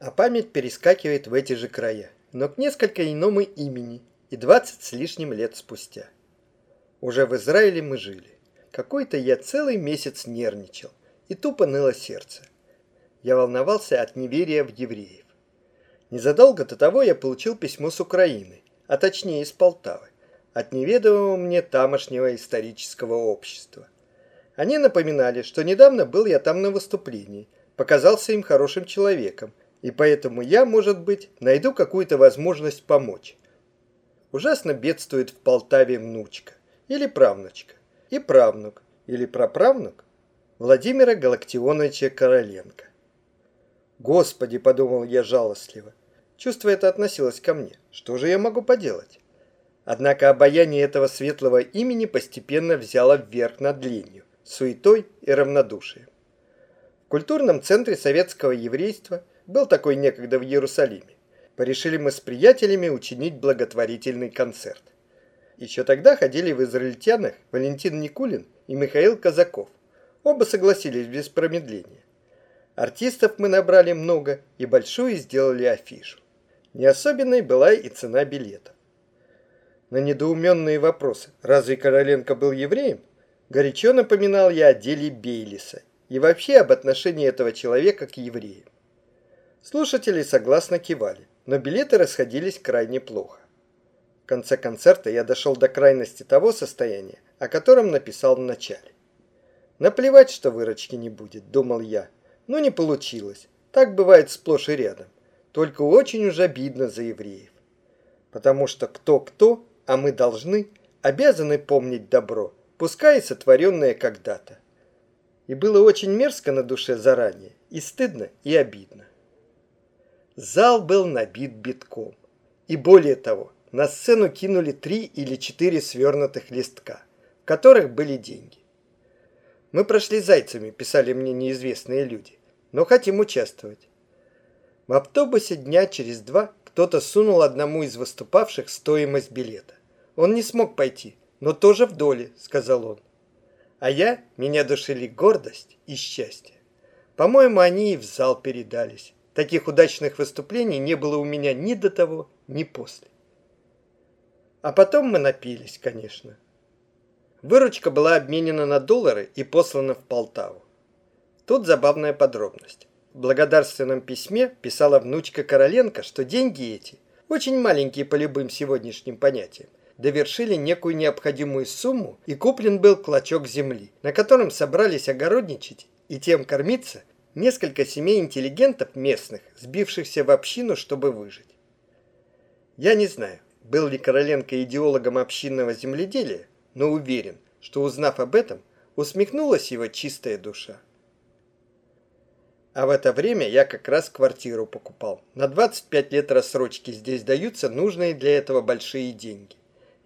А память перескакивает в эти же края, но к несколько иному имени и двадцать с лишним лет спустя. Уже в Израиле мы жили. Какой-то я целый месяц нервничал, и тупо ныло сердце. Я волновался от неверия в евреев. Незадолго до того я получил письмо с Украины, а точнее из Полтавы, от неведомого мне тамошнего исторического общества. Они напоминали, что недавно был я там на выступлении, показался им хорошим человеком, и поэтому я, может быть, найду какую-то возможность помочь. Ужасно бедствует в Полтаве внучка или правнучка, и правнук или праправнук Владимира Галактионовича Короленко. Господи, подумал я жалостливо, чувство это относилось ко мне. Что же я могу поделать? Однако обаяние этого светлого имени постепенно взяло вверх над ленью, суетой и равнодушием. В культурном центре советского еврейства был такой некогда в Иерусалиме. Порешили мы с приятелями учинить благотворительный концерт. Еще тогда ходили в израильтянах Валентин Никулин и Михаил Казаков. Оба согласились без промедления. Артистов мы набрали много и большую сделали афишу. Не особенной была и цена билета. На недоуменные вопросы, разве Короленко был евреем, горячо напоминал я о деле Бейлиса и вообще об отношении этого человека к евреям. Слушатели согласно кивали, но билеты расходились крайне плохо. В конце концерта я дошел до крайности того состояния, о котором написал в начале. Наплевать, что выручки не будет, думал я, но не получилось. Так бывает сплошь и рядом. Только очень уж обидно за евреев. Потому что кто-кто, а мы должны, обязаны помнить добро, пускай и сотворенное когда-то. И было очень мерзко на душе заранее, и стыдно, и обидно. Зал был набит битком. И более того, на сцену кинули три или четыре свернутых листка, в которых были деньги. Мы прошли зайцами, писали мне неизвестные люди но хотим участвовать. В автобусе дня через два кто-то сунул одному из выступавших стоимость билета. Он не смог пойти, но тоже в доле, сказал он. А я, меня душили гордость и счастье. По-моему, они и в зал передались. Таких удачных выступлений не было у меня ни до того, ни после. А потом мы напились, конечно. Выручка была обменена на доллары и послана в Полтаву. Тут забавная подробность. В благодарственном письме писала внучка Короленко, что деньги эти, очень маленькие по любым сегодняшним понятиям, довершили некую необходимую сумму и куплен был клочок земли, на котором собрались огородничать и тем кормиться несколько семей интеллигентов местных, сбившихся в общину, чтобы выжить. Я не знаю, был ли Короленко идеологом общинного земледелия, но уверен, что узнав об этом, усмехнулась его чистая душа. А в это время я как раз квартиру покупал. На 25 лет рассрочки здесь даются нужные для этого большие деньги.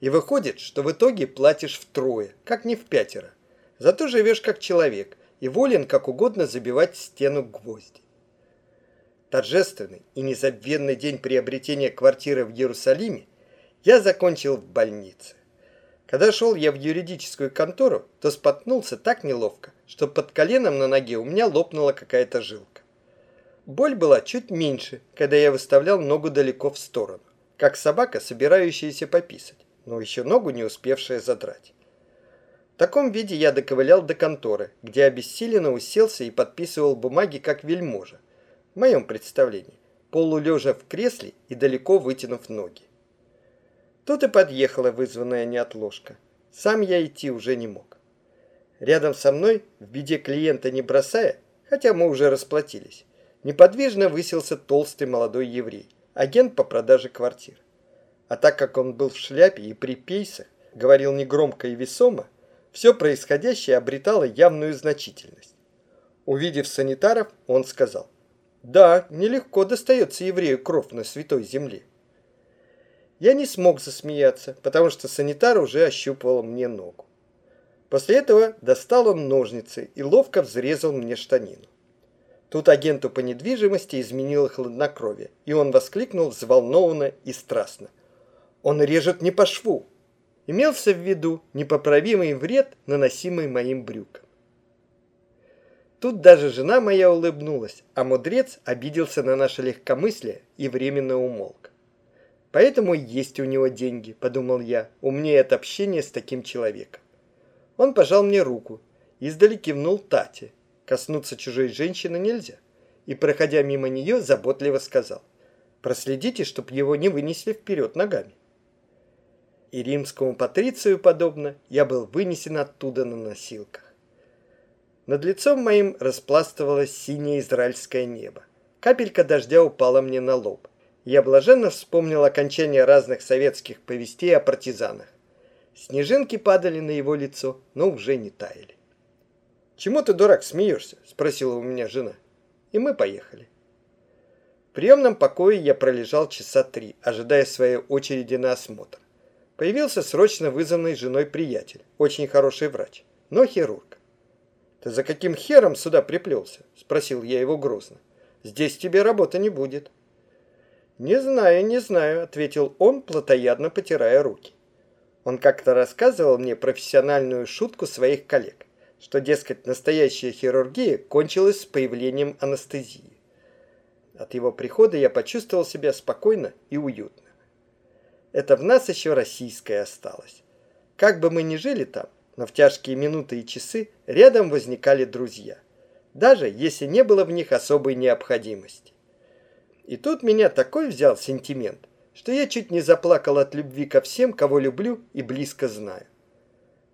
И выходит, что в итоге платишь втрое, как не в пятеро. Зато живешь как человек и волен как угодно забивать в стену гвозди. Торжественный и незабвенный день приобретения квартиры в Иерусалиме я закончил в больнице. Когда шел я в юридическую контору, то споткнулся так неловко, что под коленом на ноге у меня лопнула какая-то жилка. Боль была чуть меньше, когда я выставлял ногу далеко в сторону, как собака, собирающаяся пописать, но еще ногу не успевшая задрать. Таком виде я доковылял до конторы, где обессиленно уселся и подписывал бумаги как вельможа, в моем представлении, полулежа в кресле и далеко вытянув ноги. Тут и подъехала вызванная неотложка. Сам я идти уже не мог. Рядом со мной, в беде клиента не бросая, хотя мы уже расплатились, неподвижно высился толстый молодой еврей, агент по продаже квартир. А так как он был в шляпе и при пейсах, говорил негромко и весомо, все происходящее обретало явную значительность. Увидев санитаров, он сказал, «Да, нелегко достается еврею кровь на святой земле». Я не смог засмеяться, потому что санитар уже ощупывал мне ногу. После этого достал он ножницы и ловко взрезал мне штанину. Тут агенту по недвижимости изменило хладнокровие, и он воскликнул взволнованно и страстно. «Он режет не по шву!» Имелся в виду непоправимый вред, наносимый моим брюкам. Тут даже жена моя улыбнулась, а мудрец обиделся на наше легкомыслие и временно умолк. Поэтому есть у него деньги, подумал я, умнее от общения с таким человеком. Он пожал мне руку, издали кивнул Тате. Коснуться чужой женщины нельзя. И, проходя мимо нее, заботливо сказал, проследите, чтоб его не вынесли вперед ногами. И римскому патрицию подобно, я был вынесен оттуда на носилках. Над лицом моим распластывалось синее израильское небо. Капелька дождя упала мне на лоб. Я блаженно вспомнил окончание разных советских повестей о партизанах. Снежинки падали на его лицо, но уже не таяли. «Чему ты, дурак, смеешься?» – спросила у меня жена. И мы поехали. В приемном покое я пролежал часа три, ожидая своей очереди на осмотр. Появился срочно вызванный женой приятель, очень хороший врач, но хирург. «Ты за каким хером сюда приплелся?» – спросил я его грозно. «Здесь тебе работы не будет». «Не знаю, не знаю», – ответил он, плотоядно потирая руки. Он как-то рассказывал мне профессиональную шутку своих коллег, что, дескать, настоящая хирургия кончилась с появлением анестезии. От его прихода я почувствовал себя спокойно и уютно. Это в нас еще российское осталось. Как бы мы ни жили там, но в тяжкие минуты и часы рядом возникали друзья, даже если не было в них особой необходимости. И тут меня такой взял сентимент, что я чуть не заплакал от любви ко всем, кого люблю и близко знаю.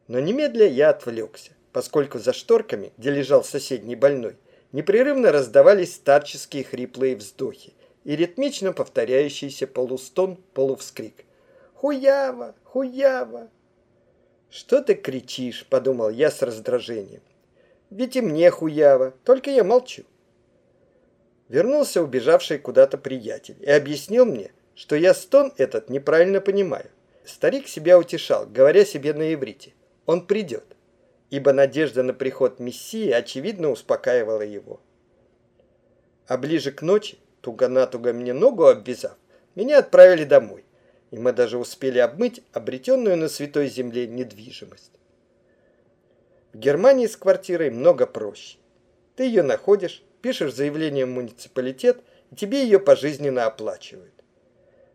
Но немедля я отвлекся, поскольку за шторками, где лежал соседний больной, непрерывно раздавались старческие хриплые вздохи и ритмично повторяющийся полустон, полувскрик. «Хуява! Хуява!» «Что ты кричишь?» – подумал я с раздражением. «Ведь и мне хуяво, только я молчу». Вернулся убежавший куда-то приятель и объяснил мне, что я стон этот неправильно понимаю. Старик себя утешал, говоря себе на иврите. Он придет, ибо надежда на приход Мессии очевидно успокаивала его. А ближе к ночи, туго-натуго мне ногу обвязав, меня отправили домой и мы даже успели обмыть обретенную на Святой Земле недвижимость. В Германии с квартирой много проще. Ты ее находишь, пишешь заявление в муниципалитет, и тебе ее пожизненно оплачивают.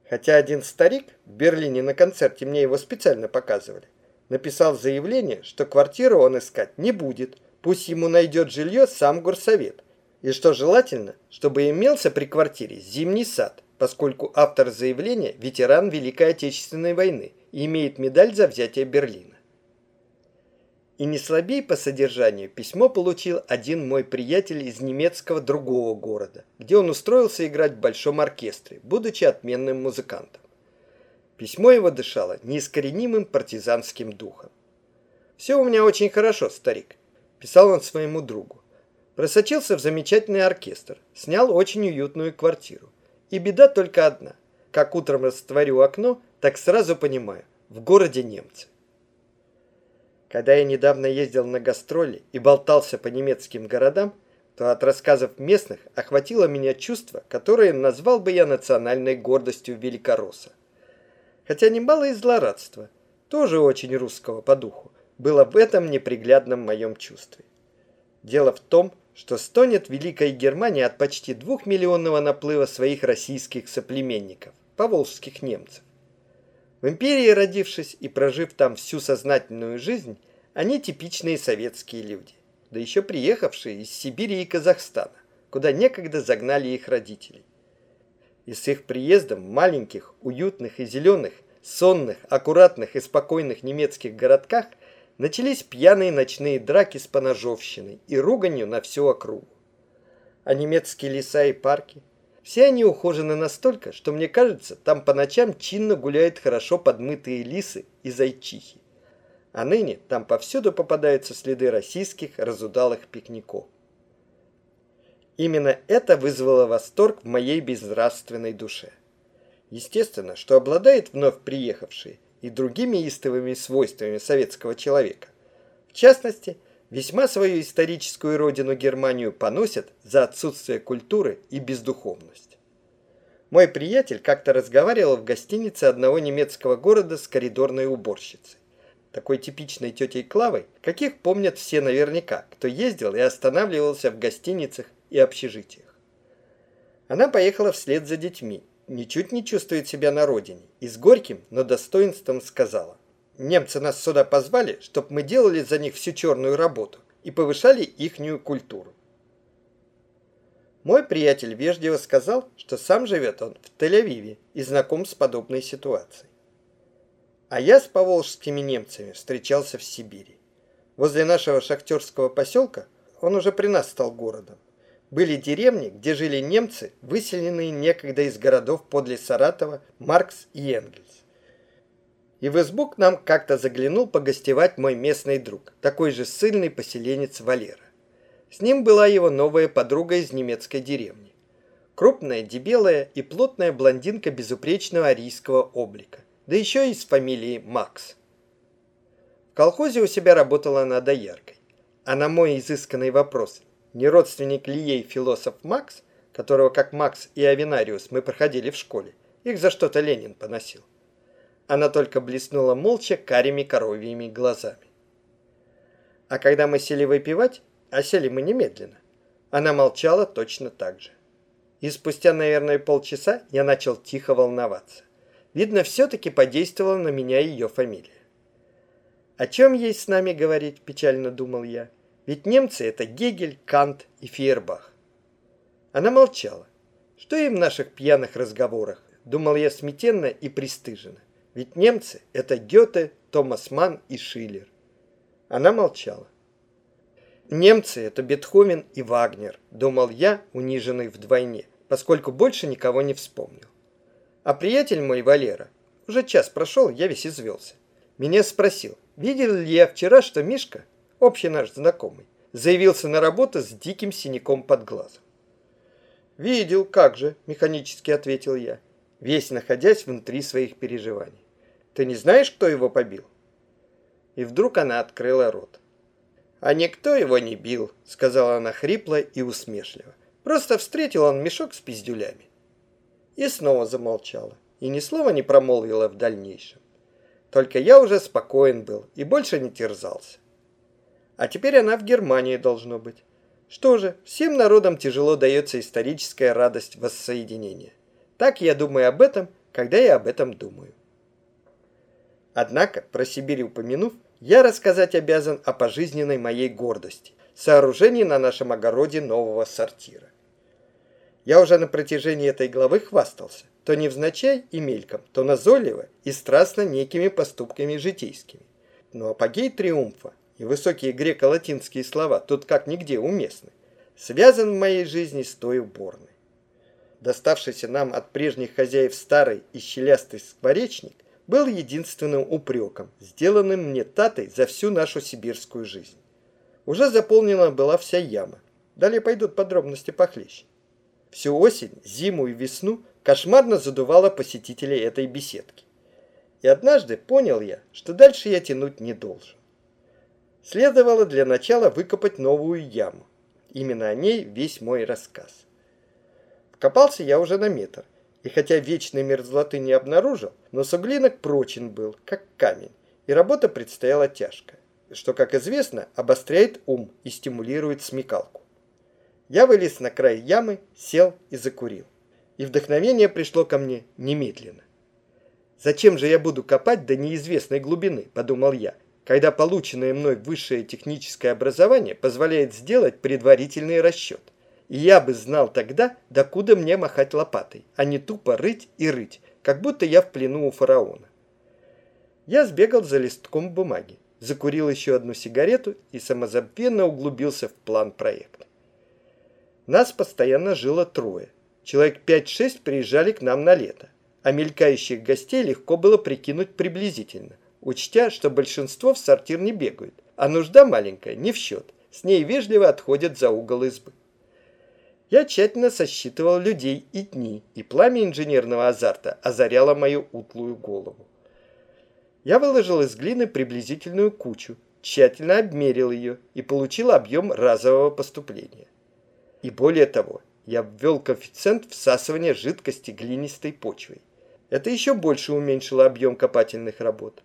Хотя один старик, в Берлине на концерте мне его специально показывали, написал заявление, что квартиру он искать не будет, пусть ему найдет жилье сам горсовет, и что желательно, чтобы имелся при квартире зимний сад, поскольку автор заявления – ветеран Великой Отечественной войны и имеет медаль за взятие Берлина. И не слабей по содержанию письмо получил один мой приятель из немецкого другого города, где он устроился играть в большом оркестре, будучи отменным музыкантом. Письмо его дышало неискоренимым партизанским духом. «Все у меня очень хорошо, старик», – писал он своему другу. Просочился в замечательный оркестр, снял очень уютную квартиру. И беда только одна. Как утром растворю окно, так сразу понимаю, в городе немцы. Когда я недавно ездил на гастроли и болтался по немецким городам, то от рассказов местных охватило меня чувство, которое назвал бы я национальной гордостью великоросса. Хотя немало и злорадства, тоже очень русского по духу, было в этом неприглядном моем чувстве. Дело в том, что стонет Великая Германия от почти двухмиллионного наплыва своих российских соплеменников, поволжских немцев. В империи родившись и прожив там всю сознательную жизнь, они типичные советские люди, да еще приехавшие из Сибири и Казахстана, куда некогда загнали их родителей. И с их приездом в маленьких, уютных и зеленых, сонных, аккуратных и спокойных немецких городках – начались пьяные ночные драки с поножовщиной и руганью на всю округу. А немецкие леса и парки, все они ухожены настолько, что мне кажется, там по ночам чинно гуляют хорошо подмытые лисы и зайчихи. А ныне там повсюду попадаются следы российских разудалых пикников. Именно это вызвало восторг в моей безнравственной душе. Естественно, что обладает вновь приехавший и другими истовыми свойствами советского человека. В частности, весьма свою историческую родину Германию поносят за отсутствие культуры и бездуховность. Мой приятель как-то разговаривал в гостинице одного немецкого города с коридорной уборщицей. такой типичной тетей Клавой, каких помнят все наверняка, кто ездил и останавливался в гостиницах и общежитиях. Она поехала вслед за детьми, ничуть не чувствует себя на родине, и с горьким, но достоинством сказала. Немцы нас сюда позвали, чтобы мы делали за них всю черную работу и повышали ихнюю культуру. Мой приятель вежливо сказал, что сам живет он в Тель-Авиве и знаком с подобной ситуацией. А я с поволжскими немцами встречался в Сибири. Возле нашего шахтерского поселка он уже при нас стал городом. Были деревни, где жили немцы, выселенные некогда из городов подле Саратова Маркс и Энгельс. И в избу к нам как-то заглянул погостевать мой местный друг, такой же сильный поселенец Валера. С ним была его новая подруга из немецкой деревни. Крупная, дебелая и плотная блондинка безупречного арийского облика да еще и с фамилией Макс. В колхозе у себя работала она дояркой. А на мой изысканный вопрос, не родственник ли философ Макс, которого как Макс и Авинариус мы проходили в школе, их за что-то Ленин поносил. Она только блеснула молча карими коровьими глазами. А когда мы сели выпивать, а сели мы немедленно, она молчала точно так же. И спустя, наверное, полчаса я начал тихо волноваться. Видно, все-таки подействовала на меня ее фамилия. О чем ей с нами говорить, печально думал я. Ведь немцы это Гегель, Кант и Фейербах. Она молчала. Что им в наших пьяных разговорах? Думал я смятенно и пристыженно. Ведь немцы это Гёте, Томас Манн и Шиллер. Она молчала. Немцы это Бетховен и Вагнер, думал я, униженный вдвойне, поскольку больше никого не вспомнил. А приятель мой, Валера, уже час прошел, я весь извелся. Меня спросил, видел ли я вчера, что Мишка, общий наш знакомый, заявился на работу с диким синяком под глазом. «Видел, как же», — механически ответил я, весь находясь внутри своих переживаний. «Ты не знаешь, кто его побил?» И вдруг она открыла рот. «А никто его не бил», — сказала она хрипло и усмешливо. «Просто встретил он мешок с пиздюлями и снова замолчала, и ни слова не промолвила в дальнейшем. Только я уже спокоен был и больше не терзался. А теперь она в Германии должно быть. Что же, всем народам тяжело дается историческая радость воссоединения. Так я думаю об этом, когда я об этом думаю. Однако, про Сибирь упомянув, я рассказать обязан о пожизненной моей гордости – сооружении на нашем огороде нового сортира. Я уже на протяжении этой главы хвастался, то невзначай и мельком, то назойливо и страстно некими поступками житейскими. Но апогей триумфа и высокие греко-латинские слова тут как нигде уместны, связан в моей жизни с той уборной. Доставшийся нам от прежних хозяев старый и щелястый скворечник был единственным упреком, сделанным мне татой за всю нашу сибирскую жизнь. Уже заполнена была вся яма. Далее пойдут подробности похлеще. Всю осень, зиму и весну кошмарно задувало посетителей этой беседки. И однажды понял я, что дальше я тянуть не должен. Следовало для начала выкопать новую яму. Именно о ней весь мой рассказ. Копался я уже на метр, и хотя вечной мерзлоты не обнаружил, но суглинок прочен был, как камень, и работа предстояла тяжкая, что, как известно, обостряет ум и стимулирует смекалку. Я вылез на край ямы, сел и закурил. И вдохновение пришло ко мне немедленно. «Зачем же я буду копать до неизвестной глубины?» – подумал я, когда полученное мной высшее техническое образование позволяет сделать предварительный расчет. И я бы знал тогда, докуда мне махать лопатой, а не тупо рыть и рыть, как будто я в плену у фараона. Я сбегал за листком бумаги, закурил еще одну сигарету и самозабвенно углубился в план проекта. Нас постоянно жило трое. Человек 5-6 приезжали к нам на лето, а мелькающих гостей легко было прикинуть приблизительно, учтя, что большинство в сортир не бегают, а нужда маленькая не в счет, с ней вежливо отходят за угол избы. Я тщательно сосчитывал людей и дни, и пламя инженерного азарта озаряло мою утлую голову. Я выложил из глины приблизительную кучу, тщательно обмерил ее и получил объем разового поступления. И более того, я ввел коэффициент всасывания жидкости глинистой почвой. Это еще больше уменьшило объем копательных работ.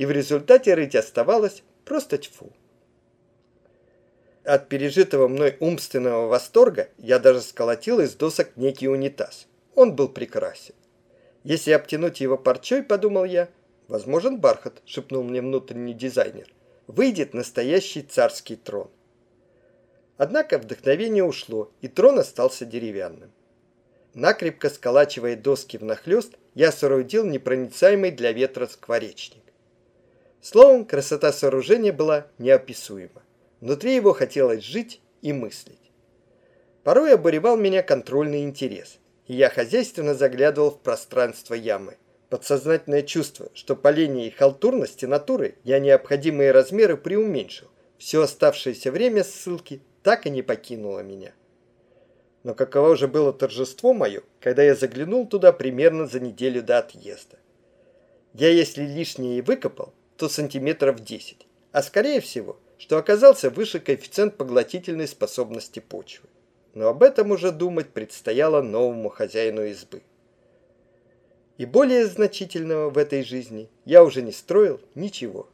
И в результате рыть оставалось просто тьфу. От пережитого мной умственного восторга я даже сколотил из досок некий унитаз. Он был прекрасен. Если обтянуть его парчой, подумал я, возможен бархат, шепнул мне внутренний дизайнер, выйдет настоящий царский трон. Однако вдохновение ушло, и трон остался деревянным. Накрепко сколачивая доски внахлёст, я соорудил непроницаемый для ветра скворечник. Словом, красота сооружения была неописуема. Внутри его хотелось жить и мыслить. Порой обуревал меня контрольный интерес, и я хозяйственно заглядывал в пространство ямы. Подсознательное чувство, что по линии халтурности натуры я необходимые размеры преуменьшил. Все оставшееся время ссылки так и не покинуло меня. Но каково же было торжество мое, когда я заглянул туда примерно за неделю до отъезда. Я если лишнее и выкопал, то сантиметров 10, а скорее всего, что оказался выше коэффициент поглотительной способности почвы. Но об этом уже думать предстояло новому хозяину избы. И более значительного в этой жизни я уже не строил ничего.